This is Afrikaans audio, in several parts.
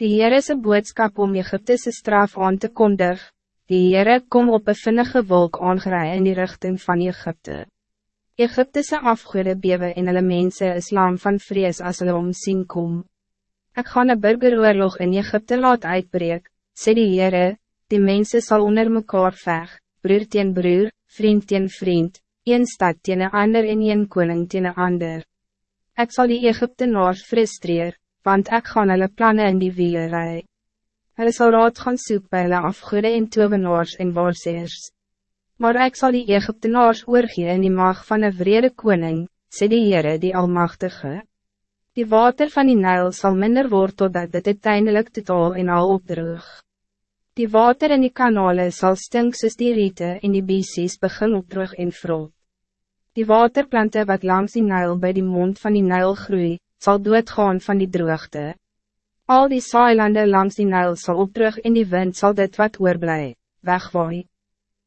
Die Heere is een boodskap om Egyptische straf aan te kondig. Die Heere kom op een vinnige wolk aangerij in die richting van Egypte. Egyptische afgoede bewe en hulle mense is lam van vrees as hulle omsien kom. Ek gaan een burgeroorlog in Egypte laat uitbreek, sê die Heere, die mense sal onder mekaar veg, broer teen broer, vriend teen vriend, een stad teen een ander en een koning teen een ander. Ek zal die Egyptenaars frustreer, want ik gaan hulle plannen in die wiele rij. Hulle sal raad gaan soek by hulle afgoede en tovenaars en waarseers. Maar ik zal die Egyptenaars oorgee in die mag van een vrede koning, sê die Heere die Almachtige. Die water van die Nijl zal minder worden totdat dit uiteindelijk totaal en al opdroog. Die water in die kanale zal stink soos die riete en die bisies begin opdroog en vroeg. Die waterplanten wat langs die Nijl bij die mond van die Nijl groei, zal doodgaan van die droogte. Al die saailande langs die Nijl zal opdrug in die wind zal dit wat oorblij, wegwaai.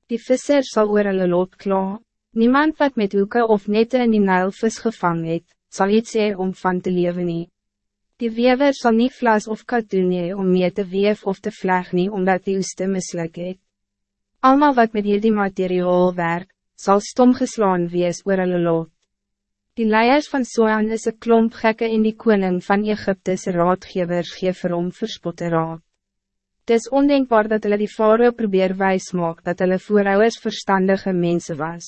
Die visser zal oor hulle lot kla. Niemand wat met hoeke of nette in die Nijl vis gevang het, sal iets sê om van te leven nie. Die wever zal niet vlas of katoen hee om mee te weef of te vleg nie, omdat die oeste mislik het. Almal wat met hierdie materiaal werk, zal stom geslaan wees oor hulle lot. Die leiers van Soan is een klomp gekke in die koning van Egypte's raadgevers geef vir hom verspotte raad. Het is ondenkbaar dat hulle die farao probeer wijs maak dat hulle voorouders verstandige mensen was.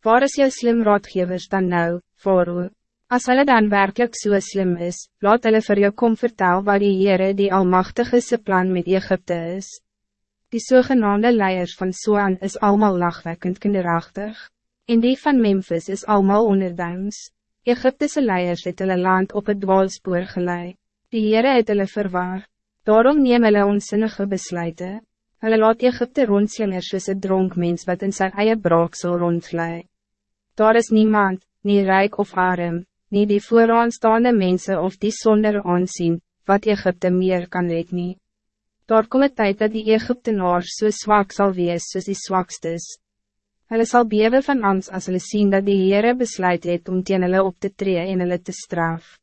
Waar is jou slim raadgevers dan nou, farao? Als hulle dan werkelijk so slim is, laat hulle vir jou kom vertel wat die Heere die Almachtige se plan met Egypte is. Die zogenaamde leiers van Soan is allemaal lachwekkend kinderachtig. En die van Memphis is allemaal onderdans. Egyptische leiers het hulle land op het dwaalspoor gelei. Die Heere het hulle verwaar. Daarom neem hulle onsinnige besluiten. Hulle laat Egypte rondslinger soos een dronk mens wat in sy eie braaksel rondvlei. Daar is niemand, nie rijk of arm, nie die vooraanstaande mensen of die zonder aansien, wat Egypte meer kan red nie. Daar kom het tijd dat die Egyptenaars so zwak zal wees soos die zwakstes. Hulle sal bewe van angst als hulle sien dat die Heere besluit het om teen hulle op te tree en hulle te straf.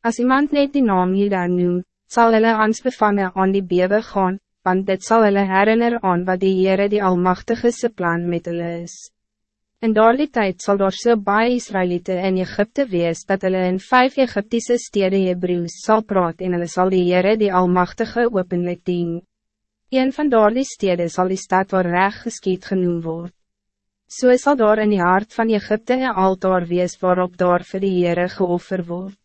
Als iemand net die naam hier daar noem, sal hulle angst bevangen aan die bewe gaan, want dit zal hulle herinner aan wat die Heere die Almachtige se plan met hulle is. In daardie tijd zal daar so baie Israëlieten in Egypte wees dat hulle in vijf Egyptische steden Hebrews zal praat en hulle sal die Heere die Almachtige openlijk dien. Een van daardie steden zal die stad waar recht geskiet genoemd worden. So sal daar in die hart van Egypte een altaar wees waarop daar vir die Heere geoffer word.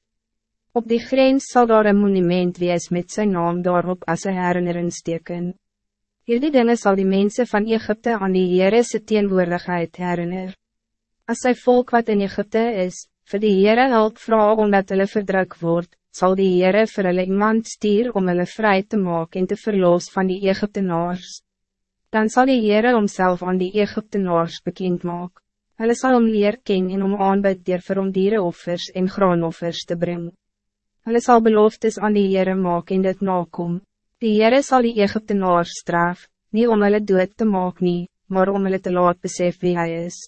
Op die grens zal daar een monument wees met zijn naam daarop as een herinnering steken. Hierdie dinge sal die mensen van Egypte aan die Heere se teenwoordigheid herinner. As sy volk wat in Egypte is, vir die Heere hulp vraag omdat hulle verdruk word, zal die Heere vir hulle iemand stuur om hulle vrij te maken en te verloos van die Egyptenaars dan zal die Heere homself aan die Egyptenaars bekend maak. Hulle sal om leer ken en om aanbid dier vir om dierenoffers en graanoffers te brengen. Hulle sal beloftes aan die Heere maak en dit nakom. Die Heere sal die Egyptenaars straf, niet om hulle dood te maak nie, maar om hulle te laat besef wie hij is.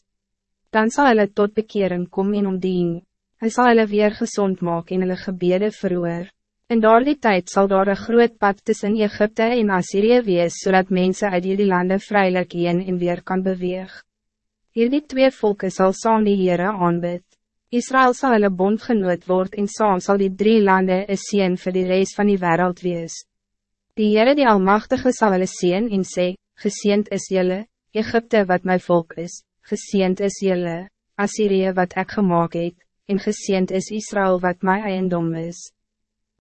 Dan zal hulle tot bekering kom en omdien. Hij zal hulle weer gezond maak en hulle gebede verhoor. In daardie tijd zal daar een groot pad tussen Egypte en Assyrië wees, zodat mensen uit die landen vrijelijk heen en weer kan beweeg. Hierdie twee volken zal saam die Heere aanbid. Israël zal hulle bondgenoot word en saam sal die drie landen een sien vir die reis van die wereld wees. Die Heere die Almachtige zal hulle sien en sê, Geseend is jylle, Egypte wat mijn volk is, Geseend is jylle, Assyrië wat ik gemaakt het, en geseend is Israël wat mijn eiendom is.